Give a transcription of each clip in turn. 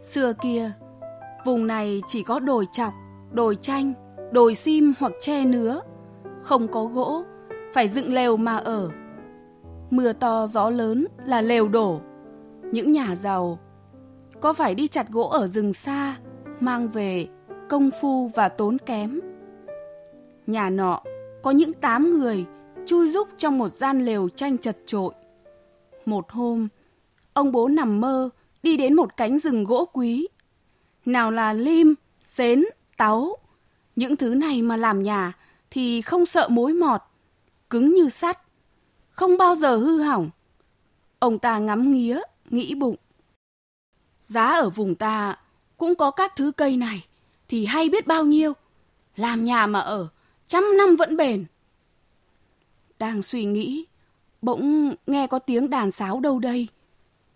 Xưa kia, vùng này chỉ có đồi chọc, đồi chanh, đồi sim hoặc tre nứa, không có gỗ, phải dựng lều mà ở. Mưa to gió lớn là lều đổ. Những nhà giàu có phải đi chặt gỗ ở rừng xa, mang về công phu và tốn kém. Nhà nọ có những tám người chui rúc trong một gian lều tranh chật trội. Một hôm, ông bố nằm mơ đi đến một cánh rừng gỗ quý. Nào là lim, xến, táu. Những thứ này mà làm nhà thì không sợ mối mọt, cứng như sắt, không bao giờ hư hỏng. Ông ta ngắm nghía, nghĩ bụng. Giá ở vùng ta cũng có các thứ cây này thì hay biết bao nhiêu. Làm nhà mà ở, trăm năm vẫn bền. Đang suy nghĩ, bỗng nghe có tiếng đàn sáo đâu đây.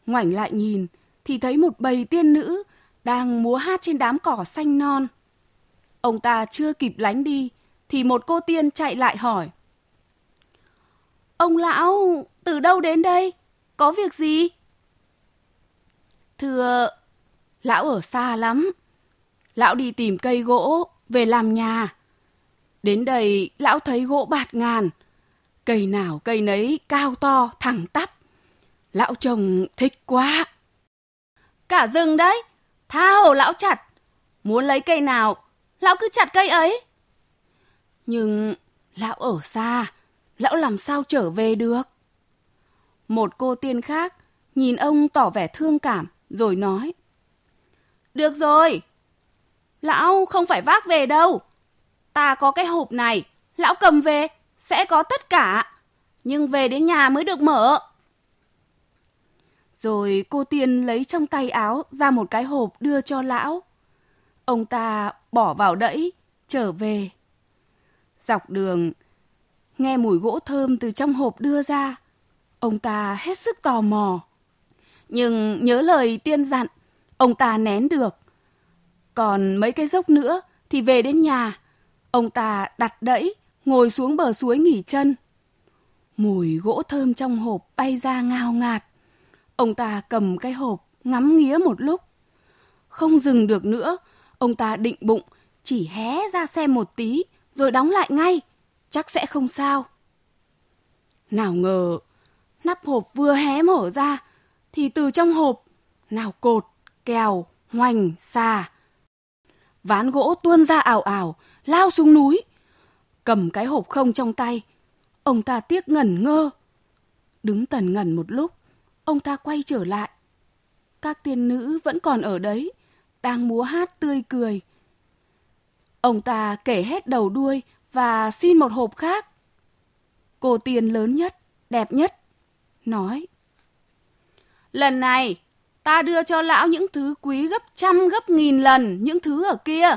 Ngoảnh lại nhìn thì thấy một bầy tiên nữ đang múa hát trên đám cỏ xanh non. Ông ta chưa kịp lánh đi thì một cô tiên chạy lại hỏi. Ông lão từ đâu đến đây? Có việc gì? Thưa, lão ở xa lắm. Lão đi tìm cây gỗ về làm nhà. Đến đây lão thấy gỗ bạt ngàn. Cây nào cây nấy cao to, thẳng tắp. Lão chồng thích quá. Cả rừng đấy, tha hồ lão chặt. Muốn lấy cây nào, lão cứ chặt cây ấy. Nhưng lão ở xa, lão làm sao trở về được? Một cô tiên khác nhìn ông tỏ vẻ thương cảm rồi nói. Được rồi, lão không phải vác về đâu. Ta có cái hộp này, lão cầm về, sẽ có tất cả. Nhưng về đến nhà mới được mở. Rồi cô tiên lấy trong tay áo ra một cái hộp đưa cho lão. Ông ta bỏ vào đẫy, trở về. Dọc đường, nghe mùi gỗ thơm từ trong hộp đưa ra. Ông ta hết sức tò mò. Nhưng nhớ lời tiên dặn, ông ta nén được. Còn mấy cái dốc nữa thì về đến nhà. Ông ta đặt đẫy, ngồi xuống bờ suối nghỉ chân. Mùi gỗ thơm trong hộp bay ra ngào ngạt. Ông ta cầm cái hộp, ngắm nghía một lúc. Không dừng được nữa, ông ta định bụng, chỉ hé ra xem một tí, rồi đóng lại ngay. Chắc sẽ không sao. Nào ngờ, nắp hộp vừa hé mở ra, thì từ trong hộp, nào cột, kèo, hoành, xà. Ván gỗ tuôn ra ảo ảo, lao xuống núi. Cầm cái hộp không trong tay, ông ta tiếc ngẩn ngơ. Đứng tần ngẩn một lúc, ông ta quay trở lại. Các tiên nữ vẫn còn ở đấy, đang múa hát tươi cười. Ông ta kể hết đầu đuôi và xin một hộp khác. Cô tiên lớn nhất, đẹp nhất, nói. Lần này, ta đưa cho lão những thứ quý gấp trăm gấp nghìn lần những thứ ở kia.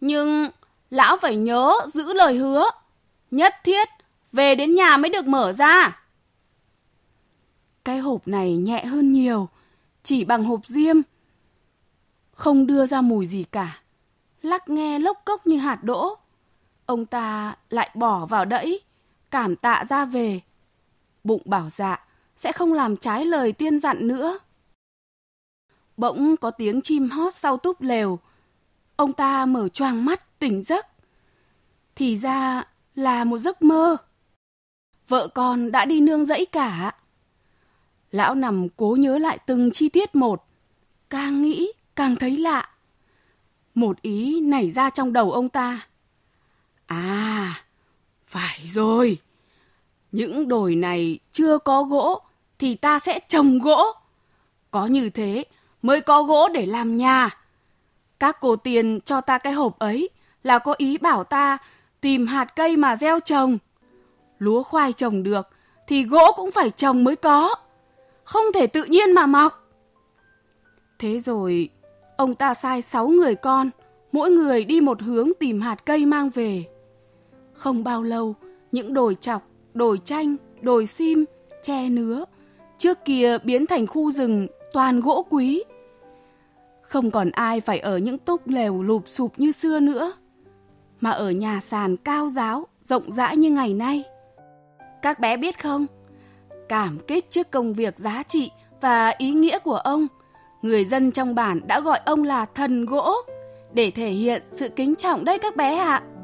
Nhưng lão phải nhớ giữ lời hứa. Nhất thiết, về đến nhà mới được mở ra. Cái hộp này nhẹ hơn nhiều, chỉ bằng hộp diêm. Không đưa ra mùi gì cả. Lắc nghe lốc cốc như hạt đỗ. Ông ta lại bỏ vào đẫy, cảm tạ ra về. Bụng bảo dạ, sẽ không làm trái lời tiên dặn nữa. Bỗng có tiếng chim hót sau túp lều. Ông ta mở choàng mắt tỉnh giấc. Thì ra là một giấc mơ. Vợ con đã đi nương dẫy cả. Lão nằm cố nhớ lại từng chi tiết một. Càng nghĩ càng thấy lạ. Một ý nảy ra trong đầu ông ta. À, phải rồi. Những đồi này chưa có gỗ thì ta sẽ trồng gỗ. Có như thế mới có gỗ để làm nhà. Các cô tiền cho ta cái hộp ấy là có ý bảo ta tìm hạt cây mà gieo trồng. Lúa khoai trồng được thì gỗ cũng phải trồng mới có. Không thể tự nhiên mà mọc. Thế rồi, ông ta sai sáu người con, mỗi người đi một hướng tìm hạt cây mang về. Không bao lâu, những đồi chọc, đồi chanh, đồi sim, tre nứa, trước kia biến thành khu rừng toàn gỗ quý. Không còn ai phải ở những túp lều lụp sụp như xưa nữa, mà ở nhà sàn cao giáo, rộng rãi như ngày nay. Các bé biết không, cảm kích trước công việc giá trị và ý nghĩa của ông, Người dân trong bản đã gọi ông là thần gỗ để thể hiện sự kính trọng đây các bé ạ. À.